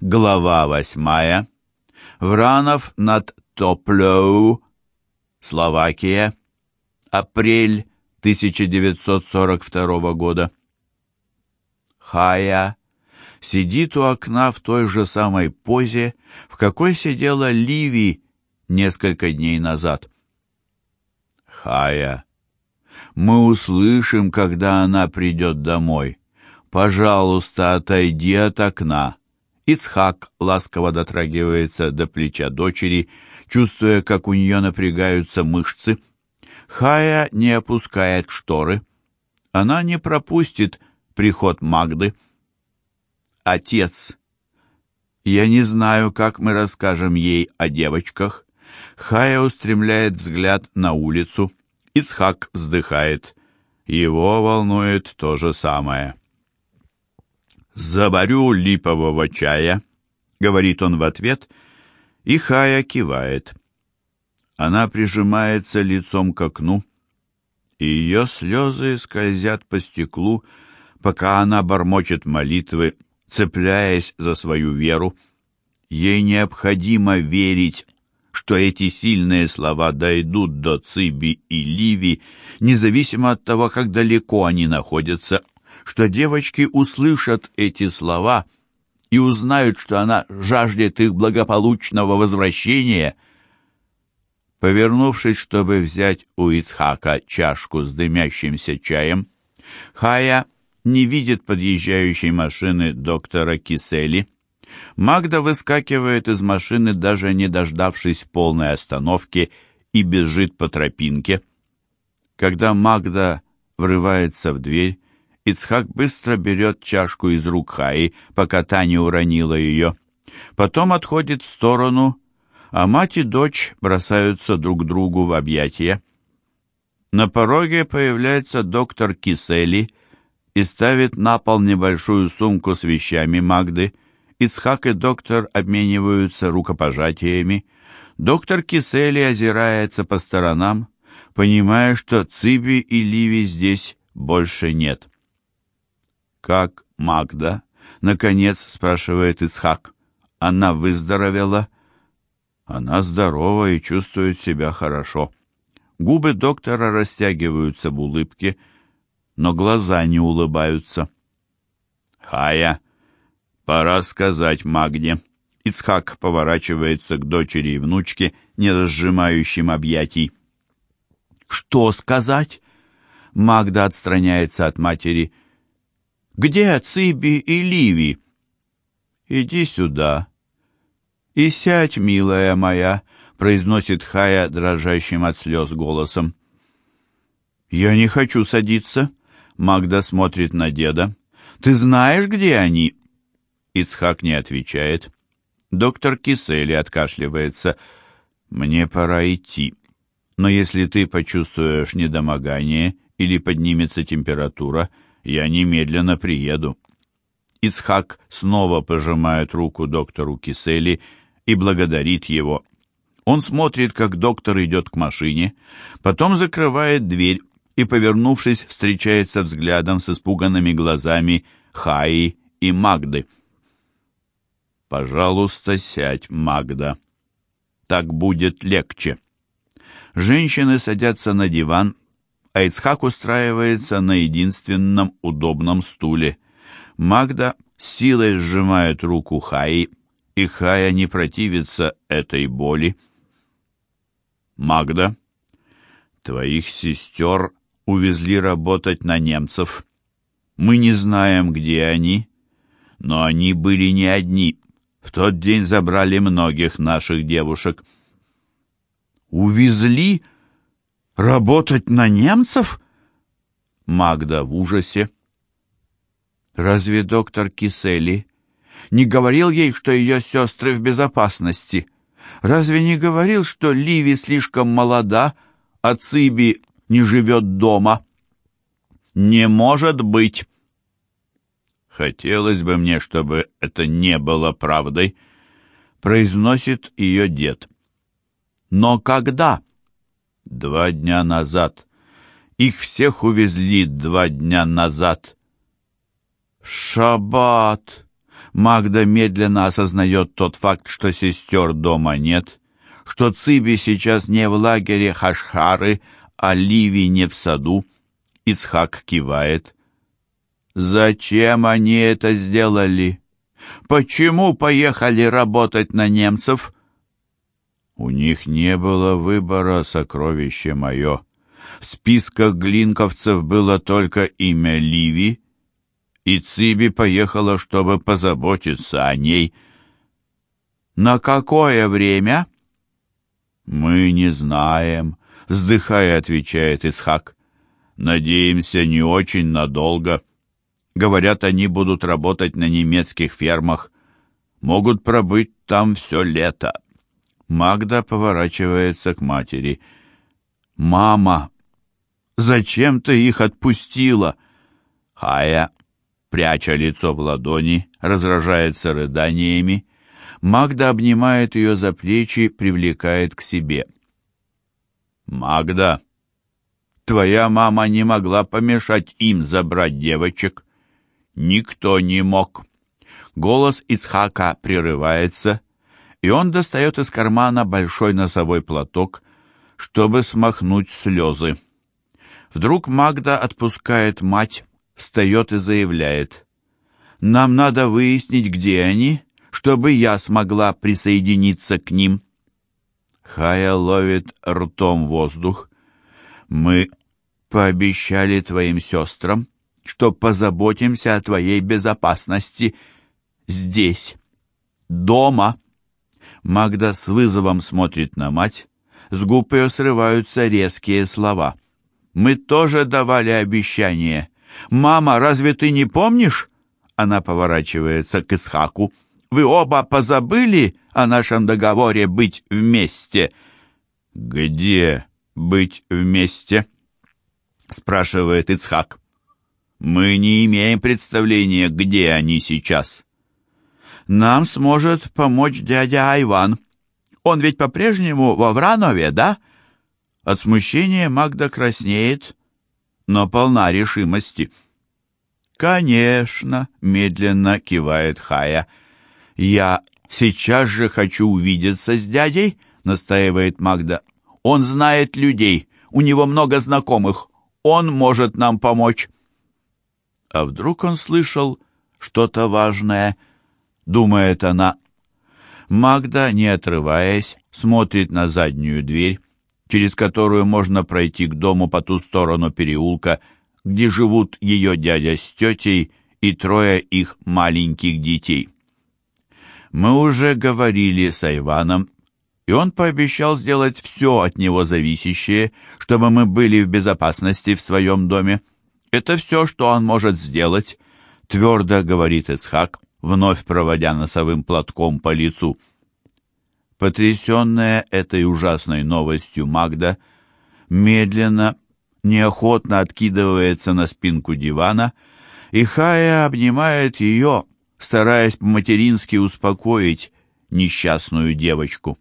Глава восьмая. Вранов над Топлоу, Словакия. Апрель 1942 года. Хая сидит у окна в той же самой позе, в какой сидела Ливи несколько дней назад. Хая, мы услышим, когда она придет домой. Пожалуйста, отойди от окна. Ицхак ласково дотрагивается до плеча дочери, чувствуя, как у нее напрягаются мышцы. Хая не опускает шторы. Она не пропустит приход Магды. Отец. Я не знаю, как мы расскажем ей о девочках. Хая устремляет взгляд на улицу. Ицхак вздыхает. Его волнует то же самое. «Заборю липового чая», — говорит он в ответ, и Хая кивает. Она прижимается лицом к окну, и ее слезы скользят по стеклу, пока она бормочет молитвы, цепляясь за свою веру. Ей необходимо верить, что эти сильные слова дойдут до Циби и Ливи, независимо от того, как далеко они находятся, что девочки услышат эти слова и узнают, что она жаждет их благополучного возвращения — Повернувшись, чтобы взять у Ицхака чашку с дымящимся чаем, Хая не видит подъезжающей машины доктора Кисели. Магда выскакивает из машины, даже не дождавшись полной остановки, и бежит по тропинке. Когда Магда врывается в дверь, Ицхак быстро берет чашку из рук Хаи, пока та не уронила ее. Потом отходит в сторону а мать и дочь бросаются друг другу в объятия. На пороге появляется доктор Кисели и ставит на пол небольшую сумку с вещами Магды. Ицхак и доктор обмениваются рукопожатиями. Доктор Кисели озирается по сторонам, понимая, что Циби и Ливи здесь больше нет. «Как Магда?» — наконец спрашивает Ицхак. «Она выздоровела?» Она здорова и чувствует себя хорошо. Губы доктора растягиваются в улыбке, но глаза не улыбаются. «Хая, пора сказать Магде». Ицхак поворачивается к дочери и внучке, не разжимающим объятий. «Что сказать?» Магда отстраняется от матери. «Где Циби и Ливи?» «Иди сюда», «И сядь, милая моя», — произносит Хая дрожащим от слез голосом. «Я не хочу садиться», — Магда смотрит на деда. «Ты знаешь, где они?» Ицхак не отвечает. Доктор Кисели откашливается. «Мне пора идти. Но если ты почувствуешь недомогание или поднимется температура, я немедленно приеду». Ицхак снова пожимает руку доктору Кисели и благодарит его. Он смотрит, как доктор идет к машине, потом закрывает дверь и, повернувшись, встречается взглядом с испуганными глазами Хаи и Магды. «Пожалуйста, сядь, Магда. Так будет легче». Женщины садятся на диван, а Ицхак устраивается на единственном удобном стуле. Магда силой сжимает руку Хаи и Хая не противится этой боли. Магда, твоих сестер увезли работать на немцев. Мы не знаем, где они, но они были не одни. В тот день забрали многих наших девушек. Увезли работать на немцев? Магда в ужасе. Разве доктор Кисели не говорил ей, что ее сестры в безопасности? Разве не говорил, что Ливи слишком молода, а Циби не живет дома? Не может быть! Хотелось бы мне, чтобы это не было правдой, произносит ее дед. Но когда? Два дня назад. Их всех увезли два дня назад. Шаббат! Магда медленно осознает тот факт, что сестер дома нет, что Циби сейчас не в лагере Хашхары, а Ливи не в саду. Ицхак кивает. «Зачем они это сделали? Почему поехали работать на немцев?» «У них не было выбора, сокровище мое. В списках глинковцев было только имя Ливи, и Циби поехала, чтобы позаботиться о ней. «На какое время?» «Мы не знаем», — вздыхая, отвечает Ицхак. «Надеемся, не очень надолго. Говорят, они будут работать на немецких фермах. Могут пробыть там все лето». Магда поворачивается к матери. «Мама, зачем ты их отпустила?» Хая пряча лицо в ладони, разражается рыданиями. Магда обнимает ее за плечи, привлекает к себе. «Магда, твоя мама не могла помешать им забрать девочек. Никто не мог». Голос Ицхака прерывается, и он достает из кармана большой носовой платок, чтобы смахнуть слезы. Вдруг Магда отпускает мать, встает и заявляет. «Нам надо выяснить, где они, чтобы я смогла присоединиться к ним». Хая ловит ртом воздух. «Мы пообещали твоим сестрам, что позаботимся о твоей безопасности здесь, дома». Магда с вызовом смотрит на мать. С губ ее срываются резкие слова. «Мы тоже давали обещание. «Мама, разве ты не помнишь?» Она поворачивается к Исхаку. «Вы оба позабыли о нашем договоре быть вместе?» «Где быть вместе?» спрашивает Ицхак. «Мы не имеем представления, где они сейчас». «Нам сможет помочь дядя Айван. Он ведь по-прежнему во Вранове, да?» От смущения Магда краснеет, но полна решимости. «Конечно», — медленно кивает Хая. «Я сейчас же хочу увидеться с дядей», — настаивает Магда. «Он знает людей, у него много знакомых, он может нам помочь». А вдруг он слышал что-то важное, думает она. Магда, не отрываясь, смотрит на заднюю дверь через которую можно пройти к дому по ту сторону переулка, где живут ее дядя с тетей и трое их маленьких детей. Мы уже говорили с Айваном, и он пообещал сделать все от него зависящее, чтобы мы были в безопасности в своем доме. Это все, что он может сделать, твердо говорит Ицхак, вновь проводя носовым платком по лицу. Потрясенная этой ужасной новостью Магда медленно, неохотно откидывается на спинку дивана, и Хая обнимает ее, стараясь по-матерински успокоить несчастную девочку.